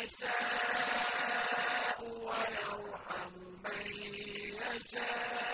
يَشَاءُ وَيَرْحَمُ مَن يَشَاءُ.